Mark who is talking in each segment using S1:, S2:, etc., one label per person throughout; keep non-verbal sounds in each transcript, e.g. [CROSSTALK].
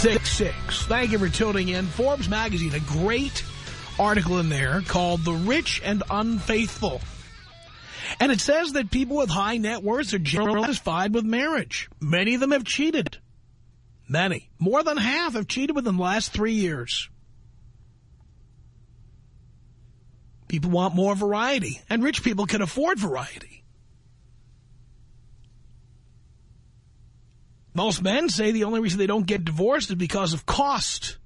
S1: 1-800-5800-866. Thank you for tuning in. Forbes magazine, a great article in there called The Rich and Unfaithful. And it says that people with high net worths are generally satisfied with marriage. Many of them have cheated. Many. More than half have cheated within the last three years. People want more variety, and rich people can afford variety. Most men say the only reason they don't get divorced is because of cost.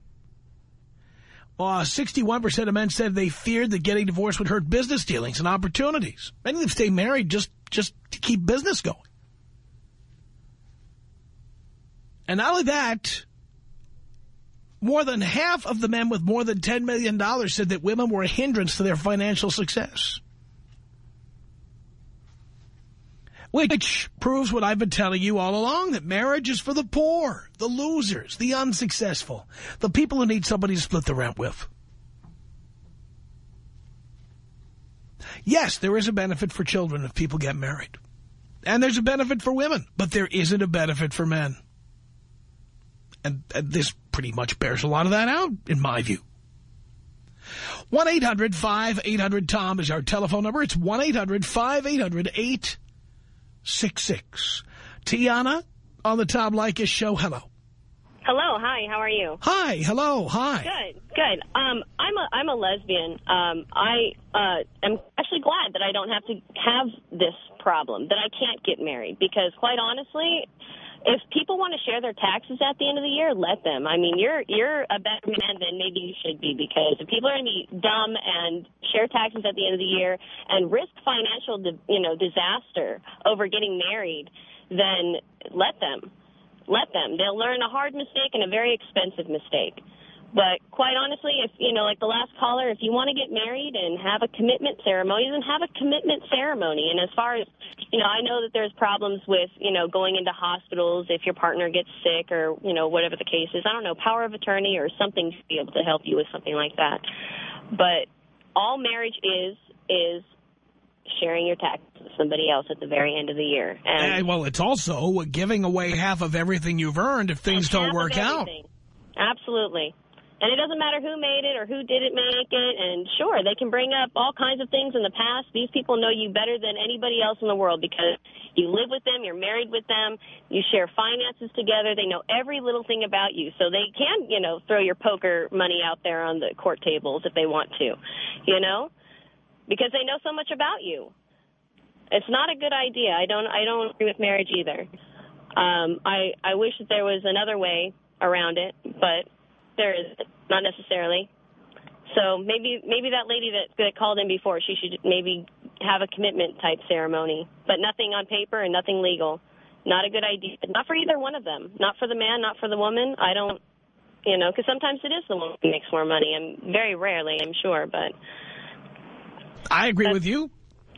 S1: 61% uh, of men said they feared that getting divorced would hurt business dealings and opportunities. Many of them stay married just, just to keep business going. And not only that, more than half of the men with more than $10 million said that women were a hindrance to their financial success. Which proves what I've been telling you all along, that marriage is for the poor, the losers, the unsuccessful, the people who need somebody to split the rent with. Yes, there is a benefit for children if people get married. And there's a benefit for women, but there isn't a benefit for men. And, and this pretty much bears a lot of that out, in my view. 1-800-5800-TOM is our telephone number. It's 1-800-5800-8 866. Tiana on the Tom Leykis show. Hello.
S2: Hello. Hi. How are you?
S1: Hi. Hello. Hi.
S2: Good. Good. Um, I'm a I'm a lesbian. Um, I uh, am actually glad that I don't have to have this problem that I can't get married because, quite honestly, if people want to share their taxes at the end of the year, let them. I mean, you're you're a better man than maybe you should be because if people are going to be dumb and share taxes at the end of the year and risk financial, you know, disaster over getting married, then let them. Let them. They'll learn a hard mistake and a very expensive mistake. But quite honestly, if, you know, like the last caller, if you want to get married and have a commitment ceremony, then have a commitment ceremony. And as far as, you know, I know that there's problems with, you know, going into hospitals if your partner gets sick or, you know, whatever the case is. I don't know, power of attorney or something to be able to help you with something like that. But all marriage is, is sharing your taxes with somebody else at the very end of the year.
S1: And, well, it's also giving away half of everything you've earned if things don't work out.
S2: Absolutely. And it doesn't matter who made it or who didn't make it. And sure, they can bring up all kinds of things in the past. These people know you better than anybody else in the world because you live with them, you're married with them, you share finances together. They know every little thing about you. So they can, you know, throw your poker money out there on the court tables if they want to, you know, because they know so much about you. It's not a good idea. I don't, I don't agree with marriage either. Um, I, I wish that there was another way around it, but there is not necessarily. So maybe maybe that lady that, that called in before, she should maybe have a commitment type ceremony, but nothing on paper and nothing legal. Not a good idea. Not for either one of them. Not for the man, not for the woman. I don't, you know, because sometimes it is the woman who makes more money. and very rarely, I'm sure, but.
S1: I agree with you.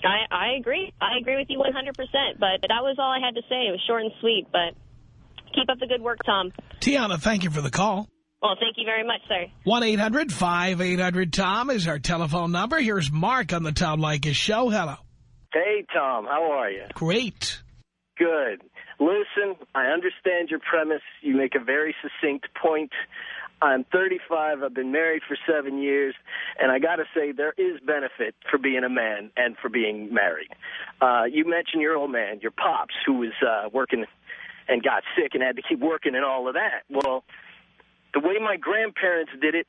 S2: I, I agree. I agree with you 100%, but that was all I had to say. It was short and sweet, but keep up the good work, Tom.
S1: Tiana, thank you for the call.
S2: Well, thank you very much, sir.
S1: 1-800-5800-TOM is our telephone number. Here's Mark on the Tom Leykis show. Hello.
S3: Hey, Tom. How are you?
S1: Great.
S3: Good. Listen, I understand your premise. You make a very succinct point. I'm 35. I've been married for seven years. And I got to say, there is benefit for being a man and for being married. Uh, you mentioned your old man, your pops, who was uh, working and got sick and had to keep working and all of that. Well, the way my grandparents did it,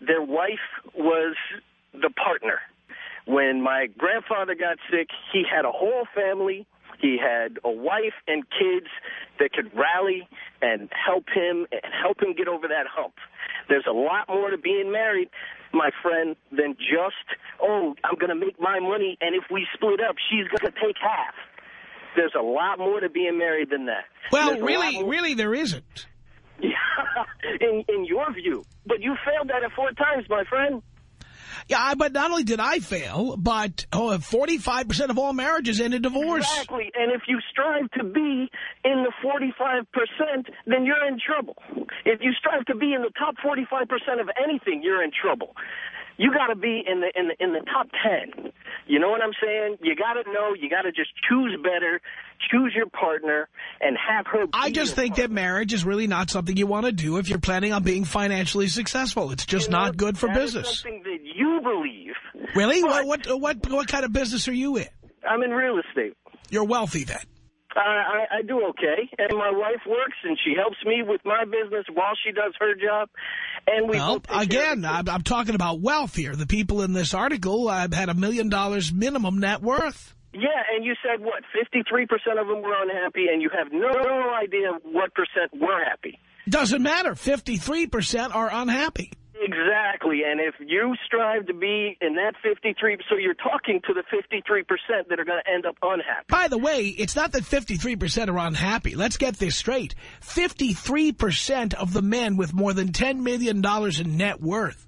S3: their wife was the partner. When my grandfather got sick, he had a whole family. He had a wife and kids that could rally and help him and help him get over that hump. There's a lot more to being married, my friend, than just, oh, I'm going to make my money, and if we split up, she's going to take half. There's a lot more to being married than that.
S1: Well,
S3: There's a lot
S1: really, really there isn't. [LAUGHS]
S3: in, in your view. But you failed at it four times, my friend.
S1: Yeah, but not only did I fail, but oh, 45% of all marriages end in divorce.
S3: Exactly. And if you strive to be in the 45%, then you're in trouble. If you strive to be in the top 45% of anything, you're in trouble. You got to be in the in the in the top 10. You know what I'm saying? You got to know, you got to just choose better, choose your partner and have her
S1: I just think that marriage is really not something you want to do if you're planning on being financially successful. It's just
S3: You know,
S1: not good for business.
S3: something that you believe.
S1: Really? What, what what what kind of business are you in?
S3: I'm in real estate.
S1: You're wealthy then.
S3: I, I, do okay, and my wife works, and she helps me with my business while she does her job. And we
S1: Well,
S3: both take care of
S1: again, I'm. I'm talking about wealth here. The people in this article uh, had a million dollars minimum net worth.
S3: yeah, and you said what? Fifty-three percent of them were unhappy, and you have no idea what percent were happy.
S1: Doesn't matter. 53% are unhappy.
S3: Exactly, and if you strive to be in that 53, so you're talking to the 53% that are going to end up unhappy.
S1: By the way, it's not that 53% are unhappy. Let's get this straight. 53% of the men with more than $10 million in net worth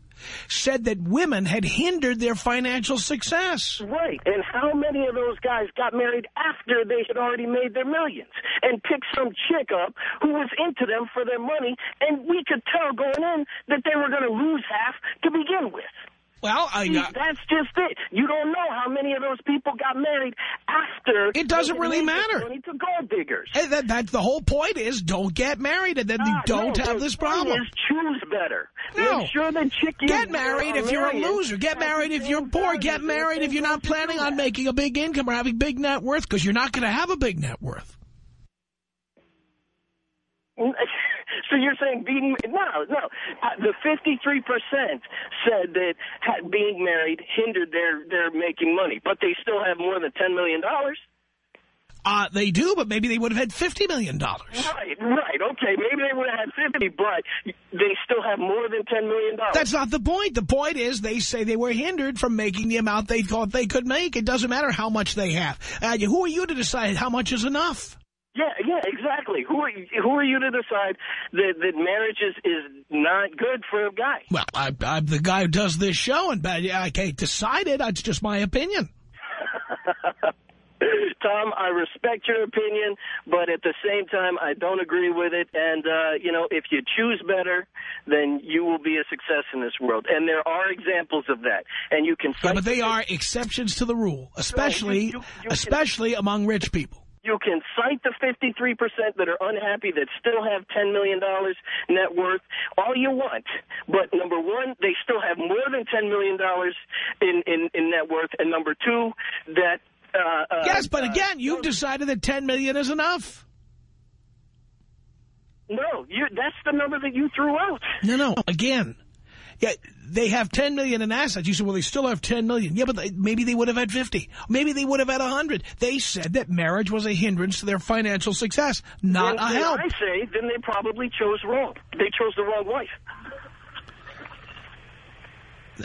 S1: said that women had hindered their financial success.
S3: Right, and how many of those guys got married after they had already made their millions and picked some chick up who was into them for their money, and we could tell going in that they were going to lose half to begin with.
S1: Well, I,
S3: See, that's just it. You don't know how many of those people got married after
S1: It doesn't really matter.
S3: money to gold diggers.
S1: hey, that, that's the whole point is don't get married and then you
S3: Ah,
S1: don't
S3: no,
S1: have this problem.
S3: Is choose better.
S1: No.
S3: Make sure the chick
S1: Get married if you're a loser. Get married if you're poor. Get married if you're not planning on making a big income or having big net worth because you're not going to have a big net worth. [LAUGHS]
S3: So you're saying being no, no. Uh, the 53 percent said that ha- being married hindered their their making money, but they still have more than 10 million dollars.
S1: Uh, they do, but maybe they would have had $50 million.
S3: Right, right. Okay, maybe they would have had 50, but they still have more than 10 million dollars.
S1: That's not the point. The point is they say they were hindered from making the amount they thought they could make. It doesn't matter how much they have. Uh, who are you to decide how much is enough?
S3: Yeah, yeah, exactly. Who are you, who are you to decide that that marriage is is not good for a guy?
S1: Well, I, I'm the guy who does this show, and but I can't decide it. It's just my opinion. [LAUGHS]
S3: Tom, I respect your opinion, but at the same time, I don't agree with it. And, uh, you know, if you choose better, then you will be a success in this world. And there are examples of that. And you can
S1: Yeah, but they are exceptions to the rule, especially
S3: you- you can-
S1: especially among rich people.
S3: You can cite the 53% that are unhappy that still have $10 million net worth all you want. But number one, they still have more than $10 million in, in, in net worth. And number two, that... Uh, uh,
S1: Yes, but
S3: uh,
S1: again, you've decided that 10 million is enough.
S3: No, you, that's the number that you threw out.
S1: No, no, again. Yeah, they have 10 million in assets. You said, well, they still have 10 million. Yeah, but they, maybe they would have had 50. Maybe they would have had 100. They said that marriage was a hindrance to their financial success, not
S3: then,
S1: a
S3: then
S1: help.
S3: I say, then they probably chose wrong. They chose the wrong wife.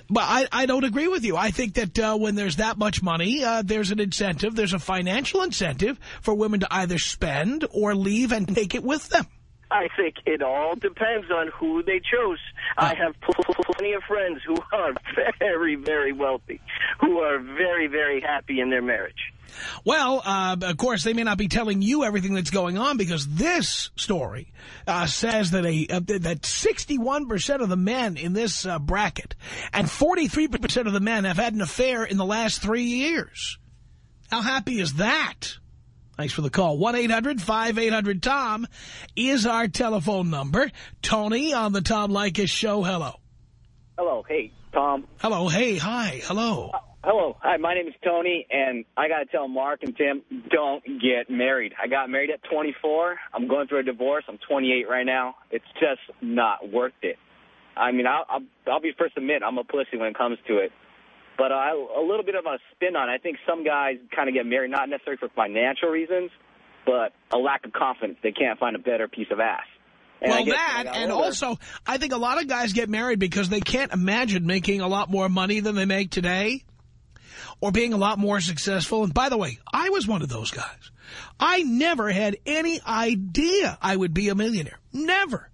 S1: But I, I don't agree with you. I think that uh, when there's that much money, uh, there's an incentive, there's a financial incentive for women to either spend or leave and take it with them.
S3: I think it all depends on who they chose. I have pl- plenty of friends who are [LAUGHS] very, very wealthy, who are very, very happy in their marriage.
S1: Well, uh, of course, they may not be telling you everything that's going on because this story uh, says that a uh, that 61% of the men in this uh, bracket and 43% of the men have had an affair in the last three years. How happy is that? Thanks for the call. 1-800-5800-TOM is our telephone number. Tony on the Tom Leykis show. Hello.
S4: Hello, hey, Tom.
S1: Hello. Hey. Hi. Hello.
S4: Uh, hello, hi, my name is Tony, and I got to tell Mark and Tim, don't get married. I got married at 24. I'm going through a divorce. I'm 28 right now. It's just not worth it. I mean, I'll, I'll, I'll be first to admit I'm a pussy when it comes to it. But uh, a little bit of a spin on it. I think some guys kind of get married not necessarily for financial reasons, but a lack of confidence. They can't find a better piece of ass. And
S1: well, that, and
S4: older-
S1: also, I think a lot of guys get married because they can't imagine making a lot more money than they make today or being a lot more successful. And by the way, I was one of those guys. I never had any idea I would be a millionaire. Never.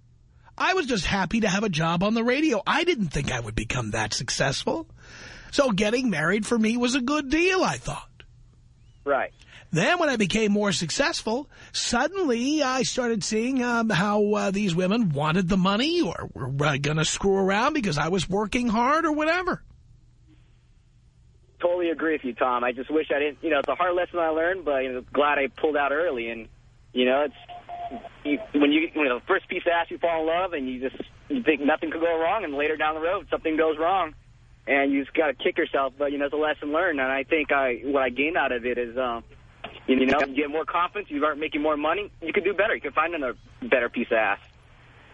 S1: I was just happy to have a job on the radio. I didn't think I would become that successful. So getting married for me was a good deal, I thought.
S4: Right.
S1: Then when I became more successful, suddenly I started seeing um, how uh, these women wanted the money or were uh, going to screw around because I was working hard or whatever.
S4: Totally agree with you, Tom. I just wish I didn't, you know, it's a hard lesson I learned, but you know, glad I pulled out early. And, you know, it's, you, when you, you know, first piece of ass, you fall in love and you just, you think nothing could go wrong. And later down the road, something goes wrong and you just got to kick yourself. But, you know, it's a lesson learned. And I think I, what I gained out of it is, um, you know, you get more confidence, you start making more money, you can do better. You can find another better piece of ass.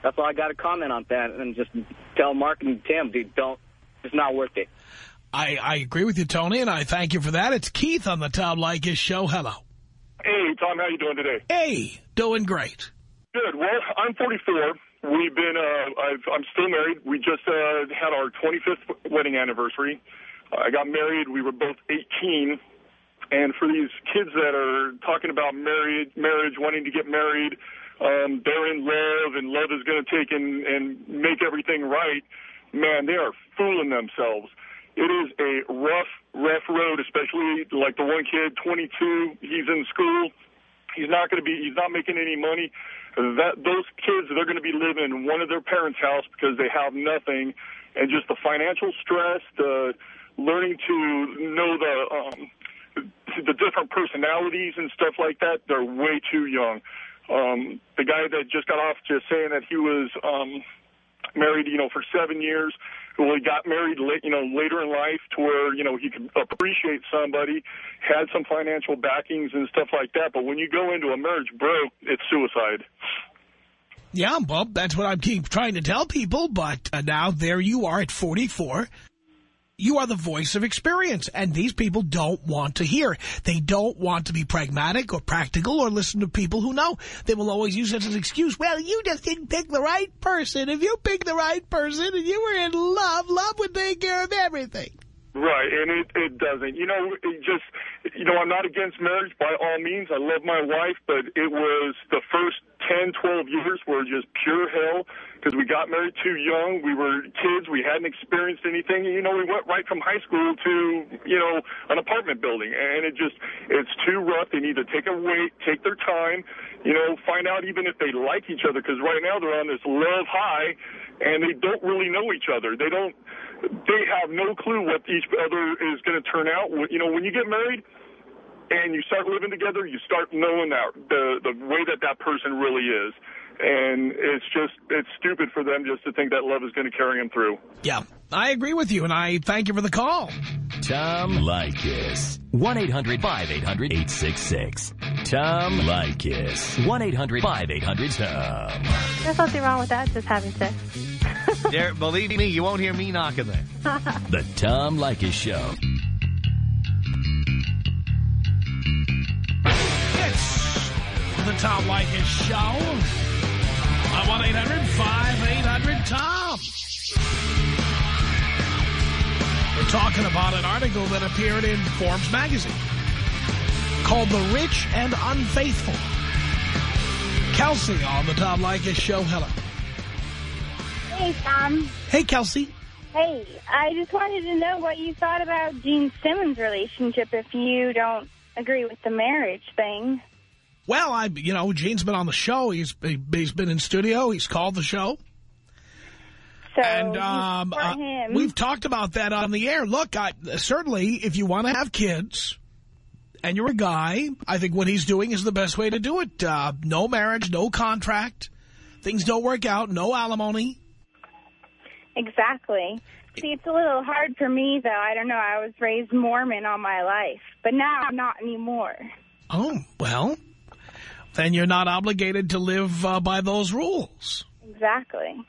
S4: That's all I got to comment on that. And just tell Mark and Tim, dude, don't, it's not worth it.
S1: I, I agree with you, Tony, and I thank you for that. It's Keith on the Tom Leykis show. Hello.
S5: Hey, Tom, how you doing today?
S1: Hey, doing great.
S5: Good. Well, I'm 44. We've been, uh, I've, I'm still married. We just uh, had our 25th wedding anniversary. I got married. We were both 18. And for these kids that are talking about married, marriage, wanting to get married, um, they're in love, and love is going to take and, and make everything right. Man, they are fooling themselves. It is a rough, rough road, especially like the one kid, 22. He's in school. He's not going to be. He's not making any money. That those kids, they're going to be living in one of their parents' house because they have nothing, and just the financial stress, the learning to know the um, the different personalities and stuff like that. They're way too young. Um, the guy that just got off just saying that he was um, married, you know, for seven years. Well, he got married, late, you know, later in life to where you know he could appreciate somebody, had some financial backings and stuff like that. But when you go into a marriage broke, it's suicide.
S1: Yeah, well, that's what I keep trying to tell people, but uh, now there you are at 44. You are the voice of experience, and these people don't want to hear. They don't want to be pragmatic or practical or listen to people who know. They will always use it as an excuse. Well, you just didn't pick the right person. If you picked the right person and you were in love, love would take care of everything.
S5: Right, and it, it doesn't. You know, it just, you know, I'm not against marriage by all means. I love my wife, but it was the first 10, 12 years were just pure hell because we got married too young. We were kids. We hadn't experienced anything. You know, we went right from high school to, you know, an apartment building, and it just, it's too rough. They need to take a wait, take their time, you know, find out even if they like each other because right now they're on this love high, and they don't really know each other. They don't, they have no clue what each other is going to turn out. You know, when you get married and you start living together, you start knowing that the the way that that person really is. And it's just, it's stupid for them just to think that love is going to carry them through.
S1: Yeah, I agree with you, and I thank you for the call.
S6: Tom Leykis. 1-800-5800-866. Tom Leykis. 1-800-5800-TOM.
S7: There's nothing wrong with that, just having sex.
S8: There, believe me, you won't hear me knocking there. [LAUGHS]
S6: The Tom Leykis Show.
S1: It's the Tom Leykis Show uh, on 1-800-5800-TOM. We're talking about an article that appeared in Forbes magazine called The Rich and Unfaithful. Kelsey on the Tom Leykis Show. Hello.
S9: Hey, Tom.
S1: Hey, Kelsey.
S9: Hey, I just wanted to know what you thought about Gene Simmons' relationship if you don't agree with the marriage thing.
S1: Well, I, you know, Gene's been on the show. He's he's been in studio. He's called the show.
S9: So
S1: and um, uh,
S9: him.
S1: we've talked about that on the air. Look, I, certainly, if you want to have kids and you're a guy, I think what he's doing is the best way to do it. Uh, no marriage, no contract. Things don't work out, no alimony.
S9: Exactly. See, it's a little hard for me, though. I don't know. I was raised Mormon all my life, but now I'm not anymore.
S1: Oh, well, then you're not obligated to live uh, by those rules.
S9: Exactly.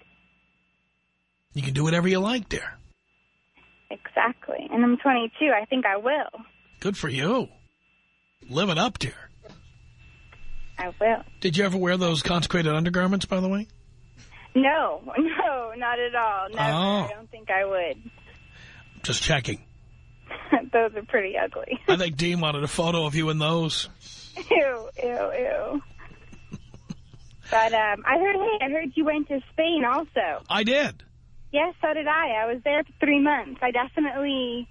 S1: You can do whatever you like, dear.
S9: Exactly. And I'm 22. I think I will.
S1: Good for you. Live it up, dear.
S9: I will.
S1: Did you ever wear those consecrated undergarments, by the way?
S9: No, [LAUGHS] no, not at all. Never.
S1: Oh.
S9: I don't think I would.
S1: Just checking. [LAUGHS]
S9: those are pretty ugly. [LAUGHS]
S1: I think Dean wanted a photo of you in those.
S9: ew, ew, ew. but um, I heard, hey, I heard you went to Spain also.
S1: I did.
S9: Yes, so did I. I was there for three months. I definitely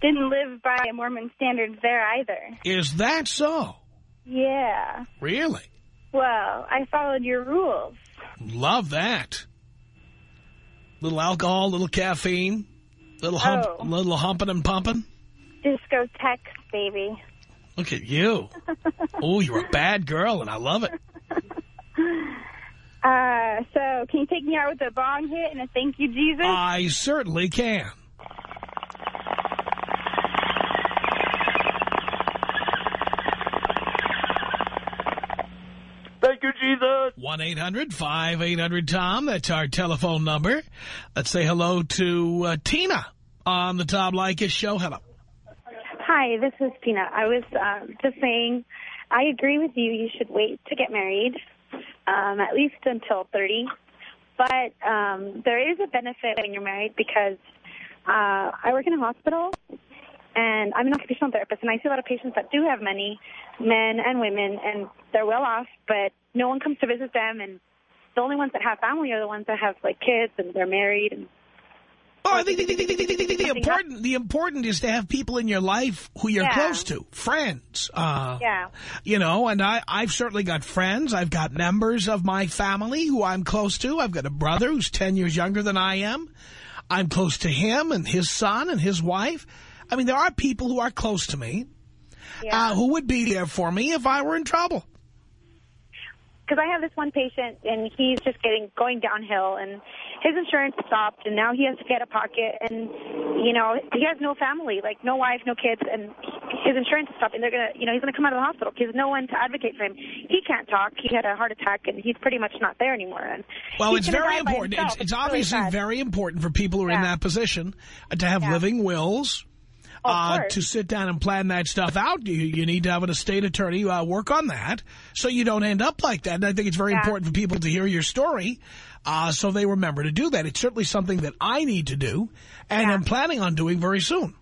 S9: didn't live by Mormon standards there either.
S1: Is that so?
S9: Yeah.
S1: Really?
S9: Well, I followed your rules.
S1: Love that. Little alcohol, little caffeine, little hump,
S9: Oh.
S1: little humping and pumping.
S9: Discotheque, baby.
S1: Look at you. [LAUGHS] oh, you're a bad girl, and I love it.
S9: Uh, so can you take me out with a bong hit and a thank you, Jesus?
S1: I certainly can.
S10: Thank you, Jesus.
S1: 1-800-5800-TOM. That's our telephone number. Let's say hello to uh, Tina on the Tom Leykis show. Hello.
S7: Hi, this is Tina. I was um, just saying, I agree with you. You should wait to get married, um, at least until 30. But um, there is a benefit when you're married because uh, I work in a hospital, and I'm an occupational therapist, and I see a lot of patients that do have money, men and women, and they're well off, but no one comes to visit them, and the only ones that have family are the ones that have like kids and they're married and
S1: Oh, I think the, the, the, the, important the important is to have people in your life who you're
S7: Yeah.
S1: close to, friends. Uh,
S7: yeah.
S1: You know, and I, I've certainly got friends. I've got members of my family who I'm close to. I've got a brother who's 10 years younger than I am. I'm close to him and his son and his wife. I mean, there are people who are close to me uh, who would be there for me if I were in trouble.
S7: Because I have this one patient and he's just getting going downhill and his insurance stopped and now he has to get a pocket and you know he has no family like no wife no kids and his insurance is stopped and they're gonna you know he's gonna come out of the hospital because no one to advocate for him he can't talk he had a heart attack and he's pretty much not there anymore and
S1: Well, it's very important. It's, it's obviously
S7: sad.
S1: very important for people who are in that position uh, to have
S7: Yeah.
S1: living wills. Uh, to sit down and plan that stuff out, you, you need to have an estate attorney uh, work on that so you don't end up like that. And I think it's very
S7: Yeah.
S1: important for people to hear your story uh, so they remember to do that. It's certainly something that I need to do and
S7: Yeah.
S1: I'm planning on doing very soon.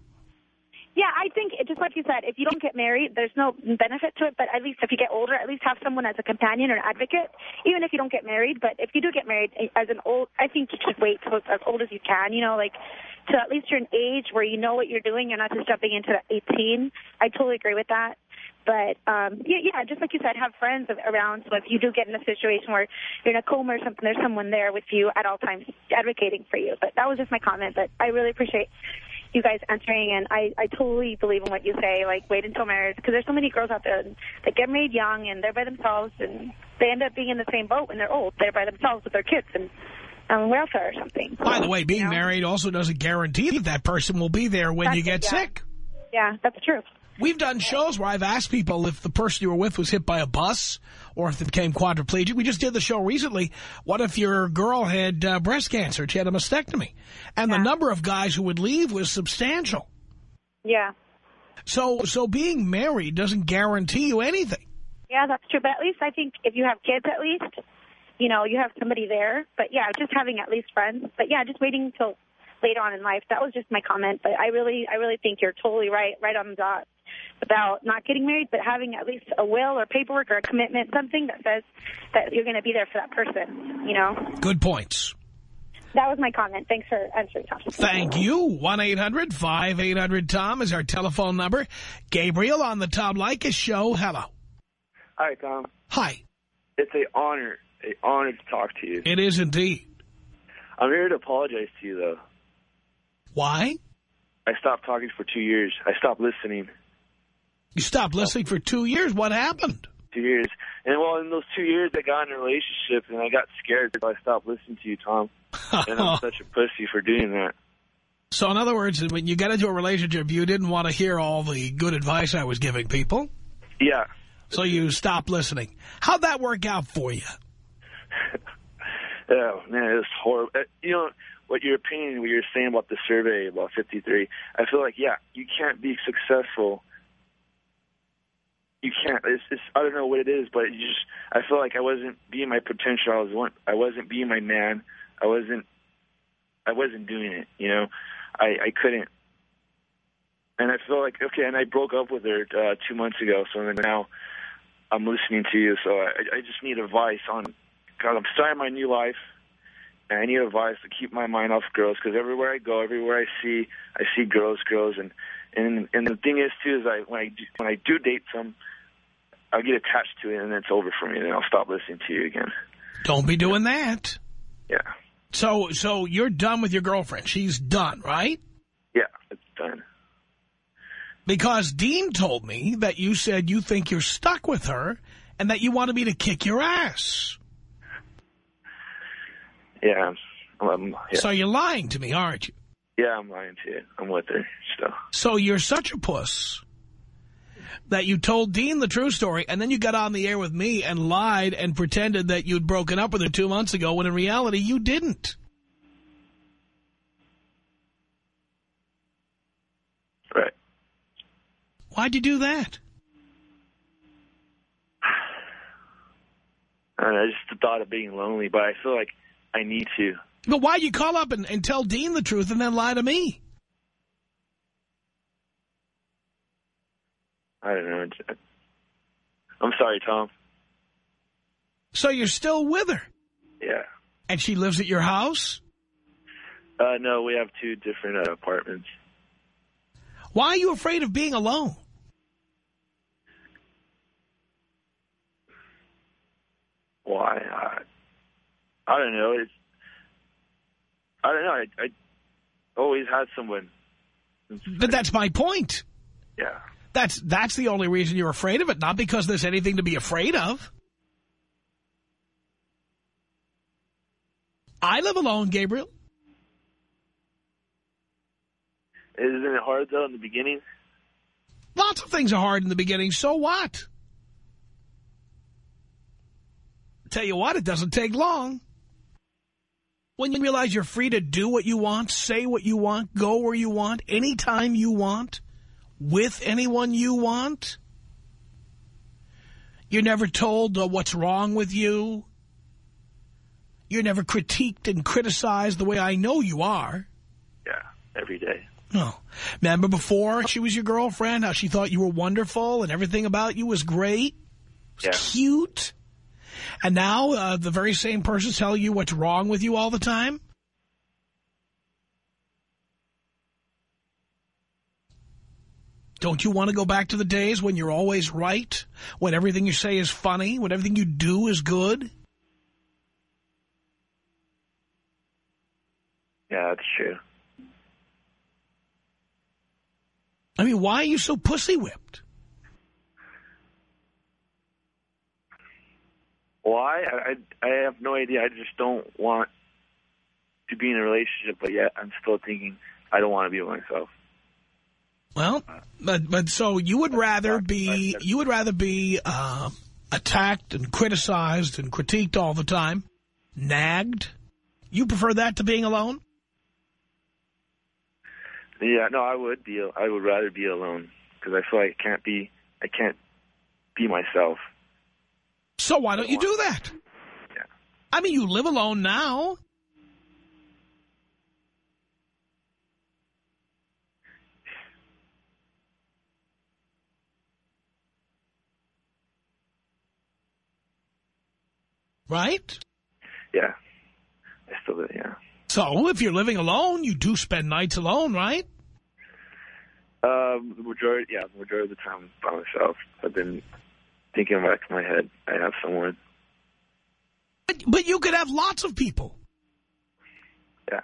S7: Yeah, I think it, just like you said, if you don't get married, there's no benefit to it. But at least if you get older, at least have someone as a companion or an advocate, even if you don't get married. But if you do get married eh, as an old, I think you should wait till as old as you can. You know, like to at least you're an age where you know what you're doing. You're not just jumping into 18. I totally agree with that. But um, yeah, yeah, just like you said, have friends around. So if you do get in a situation where you're in a coma or something, there's someone there with you at all times advocating for you. But that was just my comment. But I really appreciate you guys answering, and I, I totally believe in what you say. Like, wait until marriage, because there's so many girls out there that get married young and they're by themselves, and they end up being in the same boat when they're old. They're by themselves with their kids and on welfare or something.
S1: By the way, being
S7: You know?
S1: married also doesn't guarantee that that person will be there when
S7: That's
S1: you
S7: it,
S1: get
S7: yeah.
S1: sick.
S7: Yeah, that's true.
S1: We've done shows where I've asked people if the person you were with was hit by a bus or if they became quadriplegic. We just did the show recently. What if your girl had uh, breast cancer? She had a mastectomy. And the number of guys who would leave was substantial.
S7: Yeah.
S1: So, so being married doesn't guarantee you anything.
S7: Yeah, that's true. But at least I think if you have kids, at least, you know, you have somebody there. But yeah, just having at least friends. But yeah, just waiting until later on in life. That was just my comment. But I really, I really think you're totally right, right on the dot about not getting married, but having at least a will or paperwork or a commitment, something that says that you're going to be there for that person. You know,
S1: Good points.
S7: that was my comment. Thanks for answering, Tom.
S1: Thank you. 1-800-5800-TOM is our telephone number. Gabriel on the Tom Leykis show. Hello.
S11: Hi, Tom.
S1: Hi.
S11: It's a honor, a honor to talk to you.
S1: It is indeed.
S11: I'm here to apologize to you, though.
S1: Why?
S11: I stopped talking for two years. I stopped listening
S1: You stopped listening for two years. What happened?
S11: two years. And, well, in those two years, I got in a relationship, and I got scared, so I stopped listening to you, Tom. And I'm [LAUGHS] such a pussy for doing that.
S1: So in other words, when you got into a relationship, you didn't want to hear all the good advice I was giving people.
S11: Yeah.
S1: So you stopped listening. How'd that work out for you? [LAUGHS]
S11: Oh, man, it's horrible. Uh, You know, what your opinion, what you're saying about the survey about 53. I feel like yeah, you can't be successful. You can't. It's, it's I don't know what it is, but you just I feel like I wasn't being my potential. I was one. I wasn't being my man. I wasn't. I wasn't doing it. You know, I I couldn't. And I feel like okay, and I broke up with her uh, two months ago. So now I'm listening to you. So I I just need advice on because I'm starting my new life. And I need advice to keep my mind off girls because everywhere I go, everywhere I see, I see girls, girls, and and and the thing is too is I when I do, when I do date some, I get attached to it and it's over for me. And then I'll stop listening to you again.
S1: Don't be doing that.
S11: Yeah.
S1: So, so you're done with your girlfriend. She's done, right?
S11: Yeah, it's done.
S1: Because Dean told me that you said you think you're stuck with her and that you wanted me to kick your ass.
S11: Yeah. Um, yeah.
S1: So you're lying to me, aren't you?
S11: Yeah, I'm lying to you. I'm with her still.
S1: So you're such a puss that you told Dean the true story, and then you got on the air with me and lied and pretended that you'd broken up with her two months ago, when in reality you didn't.
S11: Right.
S1: Why'd you do that?
S11: I, don't know, I just the thought of being lonely, but I feel like I need to.
S1: But why'd you call up and, and tell Dean the truth and then lie to me?
S11: I don't know. I'm sorry, Tom.
S1: So you're still with her?
S11: Yeah.
S1: And she lives at your house?
S11: Uh, no, we have two different uh, apartments.
S1: Why are you afraid of being alone?
S11: Why? I, I don't know. It's I don't know. I, I always had someone.
S1: But that's my point.
S11: Yeah.
S1: That's that's the only reason you're afraid of it, not because there's anything to be afraid of. I live alone, Gabriel.
S11: Isn't it hard, though, in the beginning?
S1: Lots of things are hard in the beginning. So what? Tell you what, it doesn't take long. When you realize you're free to do what you want, say what you want, go where you want, anytime you want, with anyone you want. You're never told uh, what's wrong with you. You're never critiqued and criticized the way I know you are.
S11: Yeah, every day.
S1: No. Remember before she was your girlfriend, how she thought you were wonderful and everything about you was great? Was
S11: yeah.
S1: cute? And now uh, the very same person's telling you what's wrong with you all the time? Don't you want to go back to the days when you're always right? When everything you say is funny? When everything you do is good?
S11: Yeah, that's true.
S1: I mean, why are you so pussy-whipped?
S11: Why? I, I, I have no idea. I just don't want to be in a relationship, but yet I'm still thinking I don't want to be with myself.
S1: Well, but but so you would rather be you would rather be uh, attacked and criticized and critiqued all the time, nagged. You prefer that to being alone?
S11: Yeah, no, I would be. I would rather be alone because I feel like I can't be. I can't be myself.
S1: So why don't you do that?
S11: Yeah.
S1: I mean, you live alone now. Right?
S11: Yeah. I still do, yeah.
S1: So if you're living alone, you do spend nights alone, right?
S11: Um, the majority, yeah, the majority of the time by myself. I've been thinking back in my head, I have someone.
S1: But, but you could have lots of people.
S11: Yeah.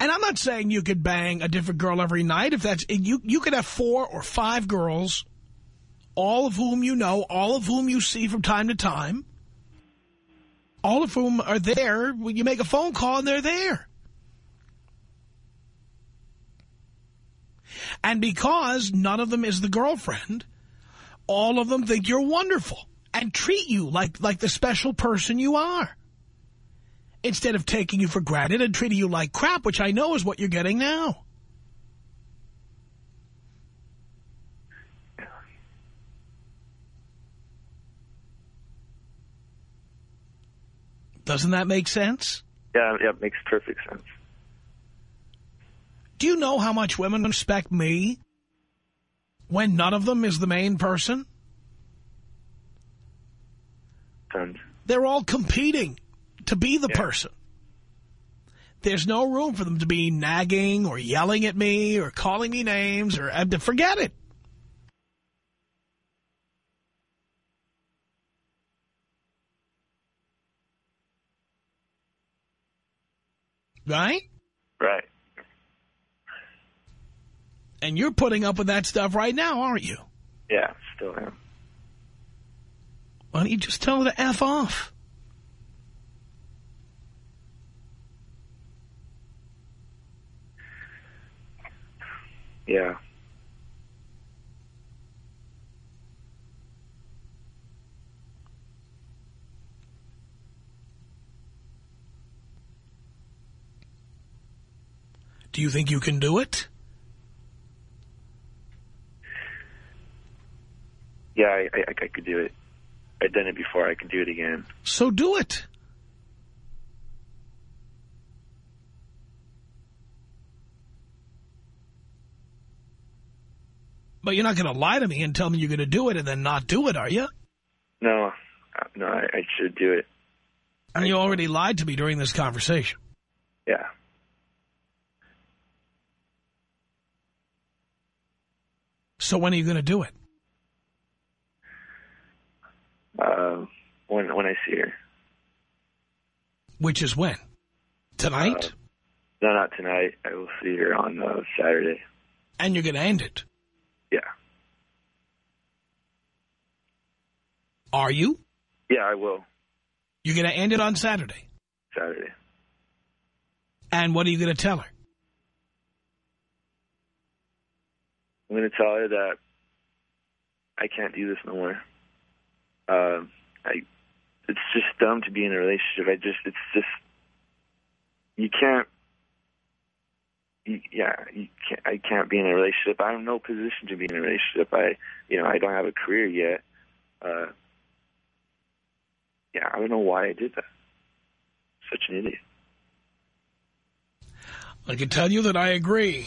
S1: And I'm not saying you could bang a different girl every night. If that's you, you could have four or five girls, all of whom you know, all of whom you see from time to time, all of whom are there when you make a phone call and they're there. And because none of them is the girlfriend, all of them think you're wonderful and treat you like, like the special person you are. Instead of taking you for granted and treating you like crap, which I know is what you're getting now. Doesn't that make sense?
S11: Yeah, yeah, it makes perfect sense.
S1: Do you know how much women respect me when none of them is the main person?
S11: Tons.
S1: They're all competing to be the person. There's no room for them to be nagging or yelling at me or calling me names or uh, forget it. Right?
S11: Right.
S1: And you're putting up with that stuff right now, aren't you?
S11: Yeah, still am.
S1: Why don't you just tell her to F off?
S11: Yeah.
S1: Do you think you can do it?
S11: Yeah, I, I, I could do it. I've done it before. I can do it again.
S1: So do it. But you're not going to lie to me and tell me you're going to do it and then not do it, are you?
S11: No, uh, no, I, I should do it.
S1: And you already lied to me during this conversation.
S11: Yeah.
S1: So when are you going to do it?
S11: Uh, when when I see her.
S1: Which is when? Tonight?
S11: Uh, no, not tonight. I will see her on uh, Saturday.
S1: and you're going to end it.
S11: Yeah.
S1: Are you?
S11: Yeah, I will.
S1: You're going to end it on Saturday.
S11: Saturday.
S1: And what are you going to tell her?
S11: I'm going to tell her that I can't do this no more. Um, I, it's just dumb to be in a relationship. I just, it's just, you can't, you, yeah, you can't, I can't be in a relationship. I'm in no position to be in a relationship. I, you know, I don't have a career yet. Uh, yeah, I don't know why I did that. Such an idiot.
S1: I can tell you that I agree.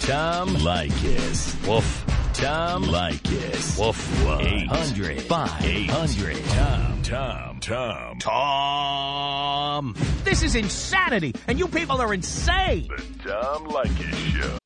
S6: Tom Leykis. Woof. Tom Leykis. Woof. 800 5800 Tom. Tom. Tom. Tom.
S12: This is insanity, and you people are insane.
S13: The Tom Leykis Show.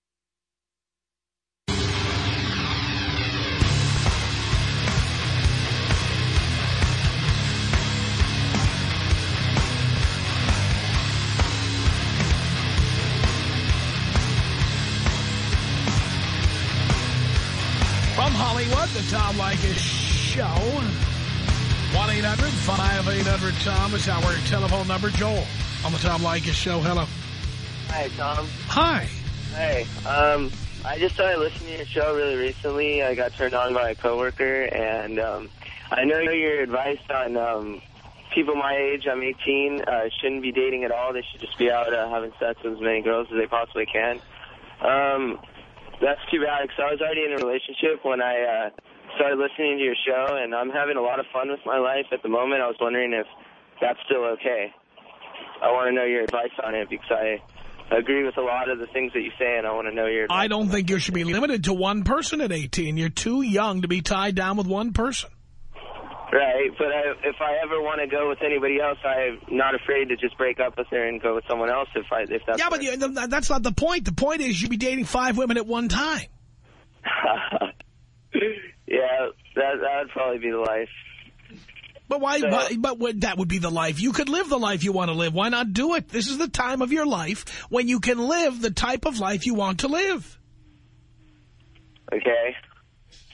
S1: Tom Leykis Show. 1-800-5800-TOM is our telephone number. Joel on the Tom Leykis Show. Hello.
S3: Hi, Tom.
S1: Hi.
S3: Hey, um, I just started listening to your show really recently. I got turned on by a coworker, and um, I know your advice on um, people my age. I'm 18. Uh, shouldn't be dating at all. They should just be out uh, having sex with as many girls as they possibly can. Um, that's too bad because I was already in a relationship when I uh, started listening to your show, and I'm having a lot of fun with my life at the moment. I was wondering if that's still okay. I want to know your advice on it because I agree with a lot of the things that you say, and I want to know your advice.
S1: I don't think you should be limited to one person at 18. You're too young to be tied down with one person.
S3: Right, but I, if I ever want to go with anybody else, I'm not afraid to just break up with her and go with someone else if I if that's
S1: Yeah, but you, that's not the point. The point is you should be dating five women at one time. [LAUGHS]
S3: yeah, that that would probably be the life.
S1: But why?
S3: So-
S1: why but that would be the life. You could live the life you want to live. Why not do it? This is the time of your life when you can live the type of life you want to live.
S3: Okay,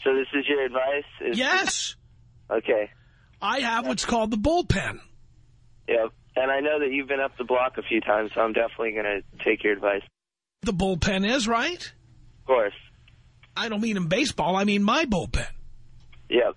S3: so this is your advice? Is,
S1: Yes.
S3: Okay.
S1: I have what's called the bullpen.
S3: Yep. And I know that you've been up the block a few times, so I'm definitely going to take your advice.
S1: The bullpen is, right?
S3: Of course.
S1: I don't mean in baseball. I mean my bullpen.
S3: Yeah.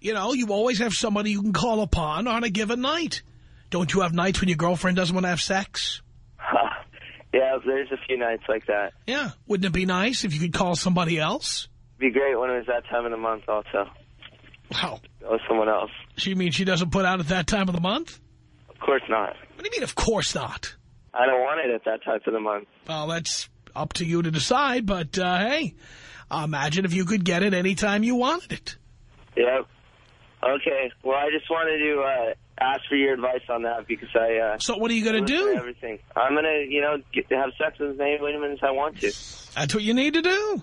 S1: You know, you always have somebody you can call upon on a given night. Don't you have nights when your girlfriend doesn't want to have sex? [LAUGHS]
S14: yeah, there's a few nights like that.
S1: Yeah. Wouldn't it be nice if you could call somebody else?
S14: Be great when it was that time of the month also.
S1: Wow.
S14: Or someone else.
S1: She means she doesn't put out at that time of the month?
S14: Of course not.
S1: What do you mean, of course not?
S14: I don't want it at that time of the month.
S1: Well, that's up to you to decide, but, uh, hey, imagine if you could get it anytime you wanted it.
S14: Yep. Okay. Well, I just wanted to uh, ask for your advice on that because I. Uh,
S1: so what are you going to do?
S14: Everything. I'm going to, you know, get to have sex with as many women as I want to.
S1: That's what you need to do.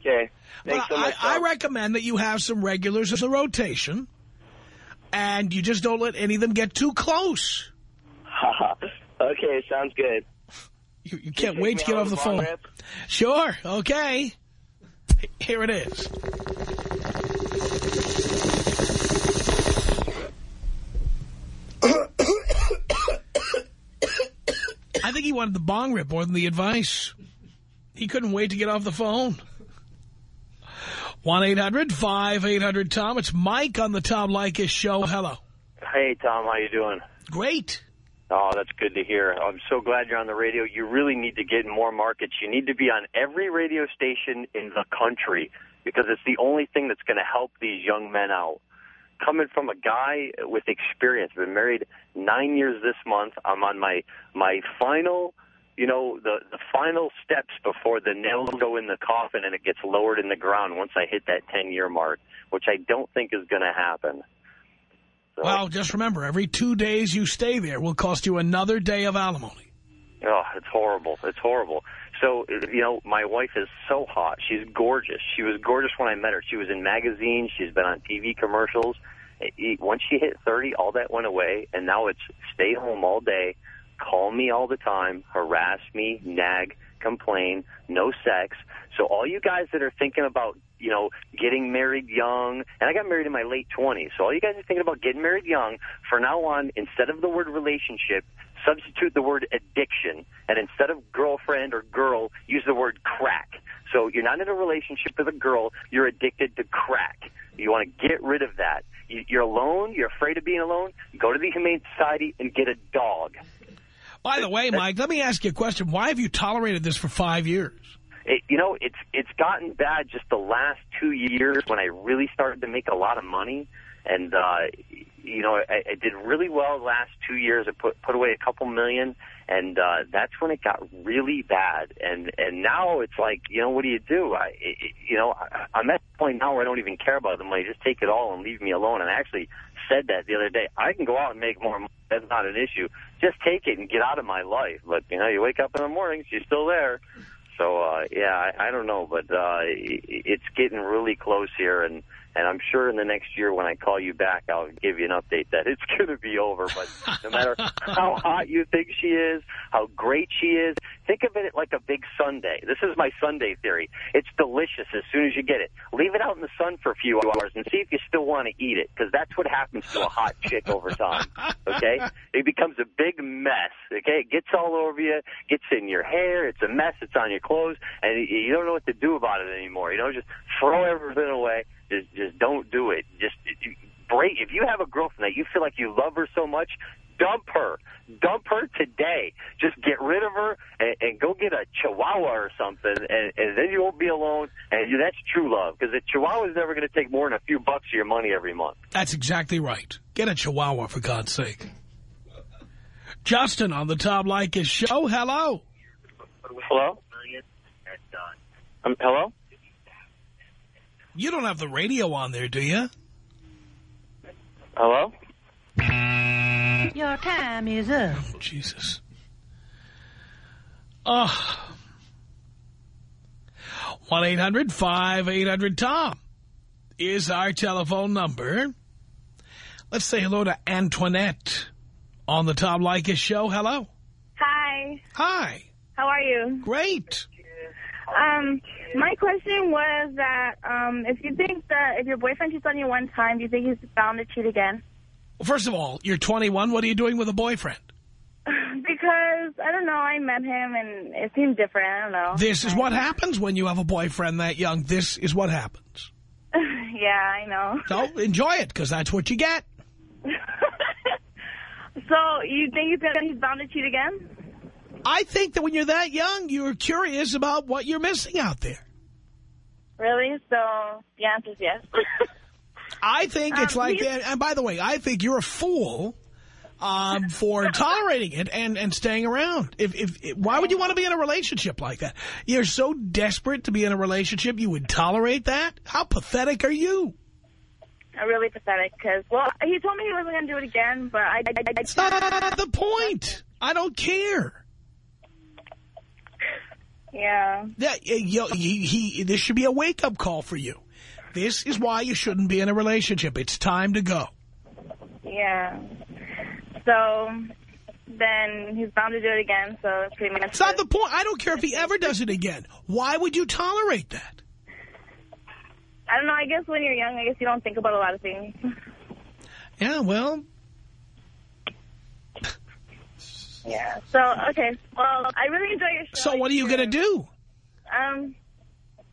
S14: Okay. Thanks
S1: Well,
S14: so much.
S1: I, I recommend that you have some regulars as a rotation, and you just don't let any of them get too close. [LAUGHS]
S14: okay, sounds good.
S1: You, you can't
S14: take
S1: wait to get off the
S14: the
S1: phone.
S14: rip?
S1: Sure, okay. Here it is. I think he wanted the bong rip more than the advice. He couldn't wait to get off the phone. 1-800-5800-TOM. It's Mike on the Tom Leykis show. Hello.
S15: Hey, Tom, how you doing?
S1: Great.
S15: Oh, that's good to hear. I'm so glad you're on the radio. You really need to get in more markets. You need to be on every radio station in the country because it's the only thing that's going to help these young men out. Coming from a guy with experience, I've been married nine years this month. I'm on my my final, you know, the the final steps before the nails go in the coffin and it gets lowered in the ground once I hit that 10 year mark, which I don't think is going to happen.
S1: Well, just remember, every two days you stay there will cost you another day of alimony.
S15: Oh, it's horrible. It's horrible. So, you know, my wife is so hot. She's gorgeous. She was gorgeous when I met her. She was in magazines. She's been on TV commercials. Once she hit 30, all that went away, and now it's stay home all day, call me all the time, harass me, nag, complain, no sex. So all you guys that are thinking about, you know, getting married young, and I got married in my late 20s, so all you guys are thinking about getting married young, for now on, instead of the word relationship, substitute the word addiction, and instead of girlfriend or girl, use the word crack. So you're not in a relationship with a girl, you're addicted to crack. You want to get rid of that. You- You're alone, you're afraid of being alone, go to the Humane Society and get a dog.
S1: By the way, Mike, let me ask you a question. Why have you tolerated this for five years?
S15: It, you know, it's it's gotten bad just the last two years when I really started to make a lot of money, and uh, you know, I, I did really well the last two years. I put put away a couple million, and uh, that's when it got really bad. And and now it's like, you know, what do you do? I, it, you know, I, I'm at the point now where I don't even care about the money. Just take it all and leave me alone. And I actually said that the other day. I can go out and make more money. That's not an issue. Just take it and get out of my life. But you know, you wake up in the morning, she's still there. So uh, yeah, I, I don't know, but uh, it, it's getting really close here, and and I'm sure in the next year when I call you back, I'll give you an update that it's [LAUGHS] going to be over. But no matter how hot you think she is, how great she is, think of it like a big sundae. This is my sundae theory. It's delicious as soon as you get it. Leave it out in the sun for a few hours and see if you still want to eat it, because that's what happens to a hot chick over time. Okay, it becomes a big mess. Okay, it gets all over you, gets in your hair. It's a mess. It's on your clothes, and you- you don't know what to do about it anymore. You know, just throw everything away. Just, just don't do it. Just break. If you have a girlfriend that you feel like you love her so much, dump her. Dump her today. Just get rid of her and, and go get a chihuahua or something, and, and then you won't be alone. And you, that's true love, because a chihuahua is never going to take more than a few bucks of your money every month.
S1: That's exactly right. Get a chihuahua, for God's sake. Justin on the Tom Leykis show. Hello.
S14: Hello? Um, hello?
S1: You don't have the radio on there, do you?
S14: Hello?
S16: Your time is up.
S1: Oh, Jesus. Oh. 1-800-5800-TOM is our telephone number. Let's say hello to Antoinette on the Tom Leykis show. Hello.
S9: Hi.
S1: Hi.
S9: How are you?
S1: Great.
S9: Um, my question was that um, if you think that if your boyfriend cheats on you one time, do you think he's bound to cheat again?
S1: Well, first of all, you're 21. What are you doing with a boyfriend? [LAUGHS]
S9: because I don't know, I met him and it seemed different. I don't know.
S1: This is what happens when you have a boyfriend that young. This is what happens. [LAUGHS]
S9: yeah, I know.
S1: So enjoy it, because that's what you get. [LAUGHS]
S16: So you think he's gonna he's bound to cheat again?
S1: I think that when you're that young, you're curious about what you're missing out there.
S16: Really? So the answer is yes. [LAUGHS]
S1: I think it's
S16: Um,
S1: like,
S16: he's-
S1: and, by the way, I think you're a fool um, for [LAUGHS] tolerating it and, and staying around. If, if, Why would you want to be in a relationship like that? You're so desperate to be in a relationship, you would tolerate that? How pathetic are you?
S16: Uh, really pathetic because well he told me he wasn't gonna do it again, but I. I, I, I
S1: That's not the point. I don't care.
S16: Yeah.
S1: That, uh, you, he, he, this should be a wake-up call for you. This is why you shouldn't be in a relationship. It's time to go.
S16: Yeah. So then he's bound to do it again. So it's pretty much.
S1: It's not the point. I don't care if he ever does it again. Why would you tolerate that?
S16: I don't know. I guess when you're young, I guess you don't think about a lot of things.
S1: Yeah, well,
S16: Yeah. So okay. Well, I really enjoy your show.
S1: so what are you going to do?
S16: Um.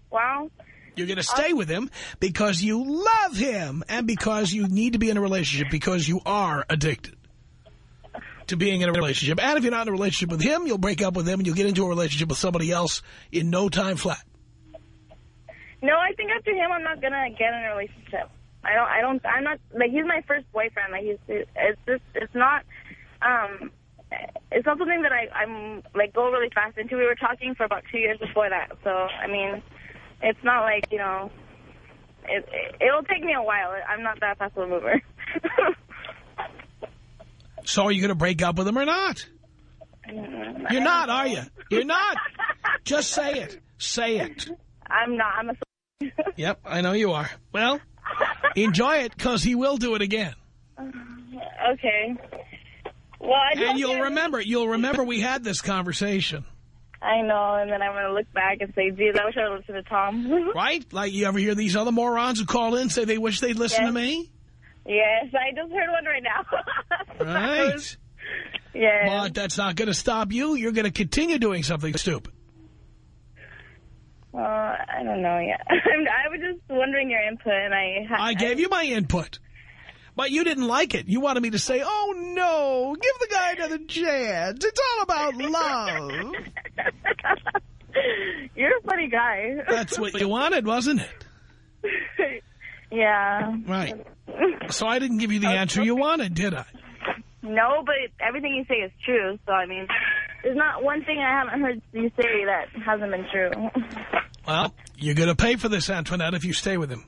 S16: Well.
S1: You're going to stay with him because you love him and because you need to be in a relationship because you are addicted to being in a relationship. And if you're not in a relationship with him, you'll break up with him and you'll get into a relationship with somebody else in no time flat.
S16: No, I think after him, I'm not gonna get in a relationship. I don't. I don't. I'm not like he's my first boyfriend. Like he's. It's just. It's not. Um. It's not something that I. I'm like go really fast into. We were talking for about two years before that. So I mean, it's not like you know. It. It'll take me a while. I'm not that fast of a mover. [LAUGHS]
S1: So are you going to break up with him or not? Mm, You're not, are you? You're not. [LAUGHS] Just say it. Say it.
S16: I'm not. I'm a. [LAUGHS]
S1: Yep, I know you are. Well, enjoy it because he will do it again.
S16: Okay. Well, I
S1: And you'll remember, you'll remember we had this conversation,
S16: I know, and then I'm gonna look back and say, "Geez, I wish I would listen to Tom." [LAUGHS]
S1: right? Like you ever hear these other morons who call in say they wish they'd listen to me?
S16: yes, I just heard one right now. [LAUGHS]
S1: Right.
S16: Yes.
S1: But that's not going to stop you. You're going to continue doing something stupid.
S16: Well, I don't know yet. [LAUGHS] I was just wondering your input, and I.
S1: I gave you my input. But you didn't like it. You wanted me to say, oh, no, give the guy another chance. It's all about love. [LAUGHS]
S16: You're a funny guy.
S1: That's what you wanted, wasn't it? [LAUGHS]
S16: yeah.
S1: Right. So I didn't give you the answer you wanted, did I?
S16: No, but everything you say is true. So I mean, there's not one thing I haven't heard you say that hasn't been true.
S1: Well, you're going to pay for this, Antoinette, if you stay with him.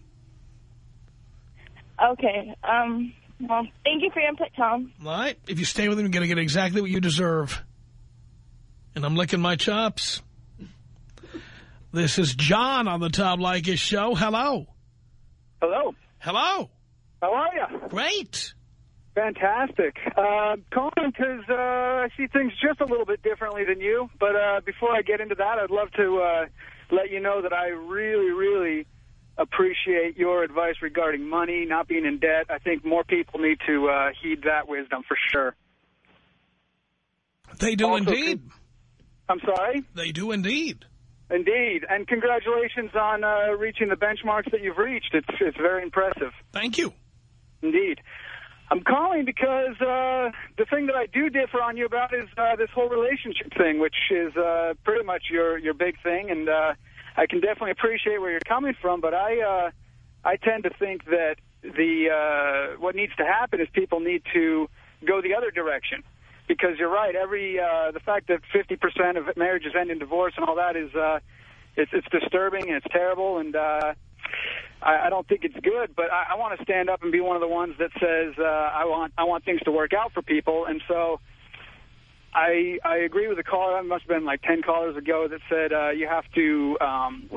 S16: Okay. Um. Well, thank you for your input, Tom.
S1: All right? If you stay with him, you're going to get exactly what you deserve. And I'm licking my chops. This is John on the Tom Leykis show. Hello.
S17: Hello.
S1: Hello.
S17: How are you?
S1: Great.
S17: Fantastic. Uh, calling because uh, I see things just a little bit differently than you. But uh, before I get into that, I'd love to uh, let you know that I really, really appreciate your advice regarding money, not being in debt. I think more people need to uh, heed that wisdom for sure.
S1: They do
S17: Also,
S1: indeed.
S17: I'm sorry?
S1: They do indeed.
S17: Indeed. And congratulations on uh, reaching the benchmarks that you've reached. It's, it's very impressive.
S1: Thank you.
S17: Indeed. I'm calling because uh, the thing that I do differ on you about is uh, this whole relationship thing, which is uh, pretty much your your big thing, and uh, I can definitely appreciate where you're coming from. But I uh, I tend to think that the uh, what needs to happen is people need to go the other direction, because you're right. Every uh, the fact that 50% of marriages end in divorce and all that is uh, it's it's disturbing and it's terrible and. Uh, I, I don't think it's good, but I, I want to stand up and be one of the ones that says uh, I want I want things to work out for people, and so I I agree with the caller. It must have been like ten callers ago that said uh, you have to um,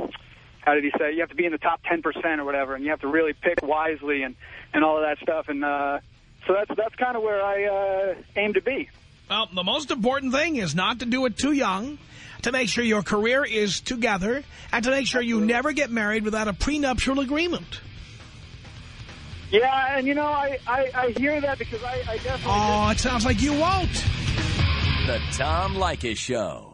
S17: how did he say you have to be in the top ten percent or whatever, and you have to really pick wisely and and all of that stuff, and uh, so that's that's kind of where I uh, aim to be.
S1: Well, the most important thing is not to do it too young, to make sure your career is together, and to make sure you never get married without a prenuptial agreement.
S17: Yeah, and you know I I, I hear that because I, I definitely.
S1: Oh, it sounds like you won't.
S6: The Tom Leykis Show.